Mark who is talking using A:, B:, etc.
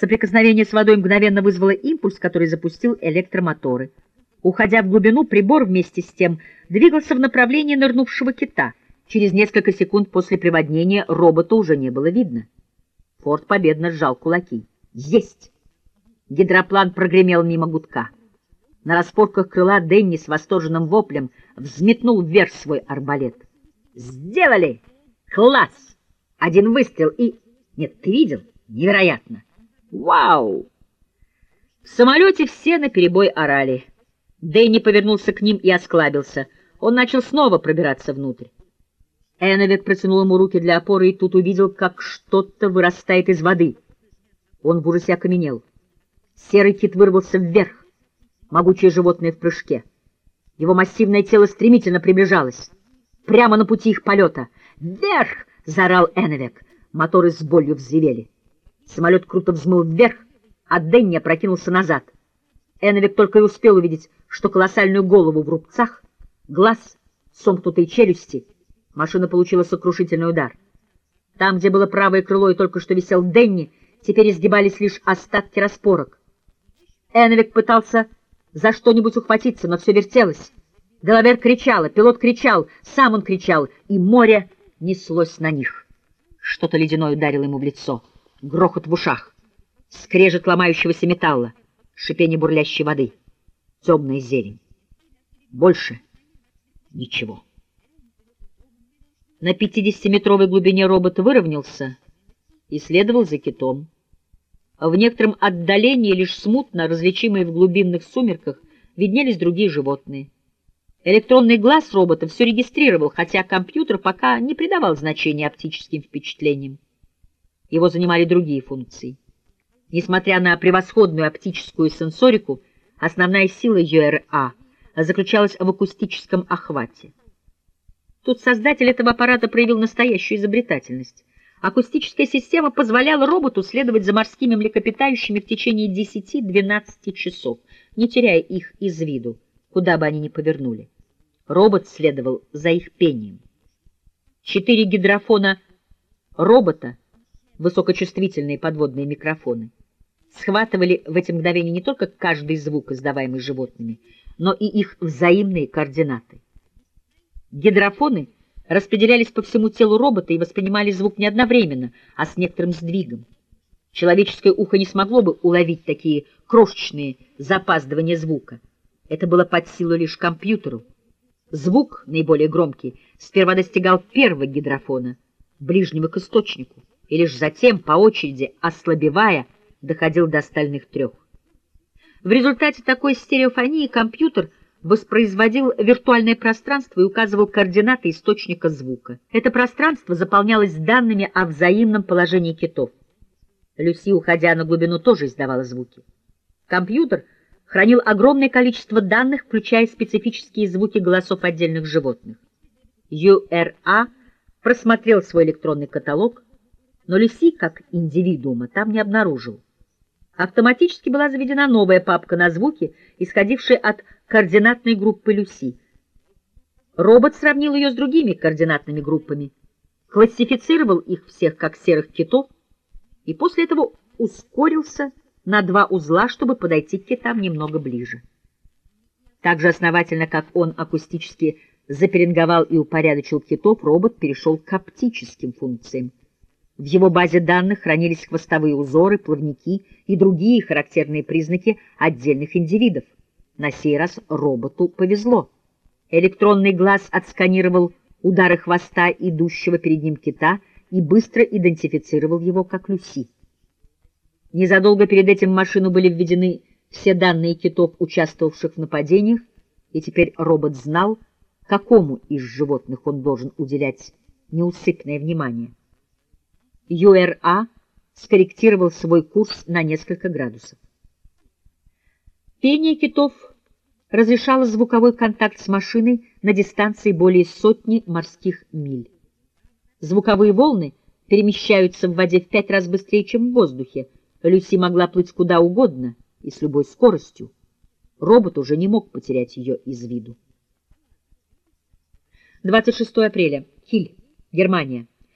A: Соприкосновение с водой мгновенно вызвало импульс, который запустил электромоторы. Уходя в глубину, прибор вместе с тем двигался в направлении нырнувшего кита. Через несколько секунд после приводнения робота уже не было видно. Форд победно сжал кулаки. «Есть!» Гидроплан прогремел мимо гудка. На распорках крыла Денни с восторженным воплем взметнул вверх свой арбалет. «Сделали! Класс! Один выстрел и... Нет, ты видел? Невероятно! Вау!» В самолете все наперебой орали. Дэнни повернулся к ним и осклабился. Он начал снова пробираться внутрь. Эновик протянул ему руки для опоры и тут увидел, как что-то вырастает из воды. Он в ужасе окаменел. Серый кит вырвался вверх, могучее животное в прыжке. Его массивное тело стремительно приближалось. Прямо на пути их полета. «Вверх!» — заорал Эновик. Моторы с болью взревели. Самолет круто взмыл вверх, а Дэнни опрокинулся назад. Эновик только и успел увидеть, что колоссальную голову в рубцах, глаз, сомкнутые челюсти. Машина получила сокрушительный удар. Там, где было правое крыло и только что висел Денни, теперь изгибались лишь остатки распорок. Эновик пытался за что-нибудь ухватиться, но все вертелось. Делавер кричала, пилот кричал, сам он кричал, и море неслось на них. Что-то ледяное ударило ему в лицо, грохот в ушах, скрежет ломающегося металла, шипение бурлящей воды, темная зелень. Больше ничего. На 50-метровой глубине робот выровнялся и следовал за китом. В некотором отдалении, лишь смутно различимые в глубинных сумерках, виднелись другие животные. Электронный глаз робота все регистрировал, хотя компьютер пока не придавал значения оптическим впечатлениям. Его занимали другие функции. Несмотря на превосходную оптическую сенсорику, основная сила ЮРА заключалась в акустическом охвате. Тут создатель этого аппарата проявил настоящую изобретательность. Акустическая система позволяла роботу следовать за морскими млекопитающими в течение 10-12 часов, не теряя их из виду, куда бы они ни повернули. Робот следовал за их пением. Четыре гидрофона робота, высокочувствительные подводные микрофоны, схватывали в эти мгновения не только каждый звук, издаваемый животными, но и их взаимные координаты. Гидрофоны — распределялись по всему телу робота и воспринимали звук не одновременно, а с некоторым сдвигом. Человеческое ухо не смогло бы уловить такие крошечные запаздывания звука. Это было под силу лишь компьютеру. Звук, наиболее громкий, сперва достигал первого гидрофона, ближнего к источнику, и лишь затем, по очереди, ослабевая, доходил до остальных трех. В результате такой стереофонии компьютер — воспроизводил виртуальное пространство и указывал координаты источника звука. Это пространство заполнялось данными о взаимном положении китов. Люси, уходя на глубину, тоже издавала звуки. Компьютер хранил огромное количество данных, включая специфические звуки голосов отдельных животных. ЮРА просмотрел свой электронный каталог, но Люси, как индивидуума, там не обнаружил. Автоматически была заведена новая папка на звуки, исходившие от координатной группы Люси. Робот сравнил ее с другими координатными группами, классифицировал их всех как серых китов и после этого ускорился на два узла, чтобы подойти к китам немного ближе. Так же основательно, как он акустически заперинговал и упорядочил китов, робот перешел к оптическим функциям. В его базе данных хранились хвостовые узоры, плавники и другие характерные признаки отдельных индивидов. На сей раз роботу повезло. Электронный глаз отсканировал удары хвоста идущего перед ним кита и быстро идентифицировал его как Люси. Незадолго перед этим в машину были введены все данные китов, участвовавших в нападениях, и теперь робот знал, какому из животных он должен уделять неусыпное внимание. ЮРА скорректировал свой курс на несколько градусов. Пение китов разрешало звуковой контакт с машиной на дистанции более сотни морских миль. Звуковые волны перемещаются в воде в пять раз быстрее, чем в воздухе. Люси могла плыть куда угодно и с любой скоростью. Робот уже не мог потерять ее из виду. 26 апреля. Хиль, Германия.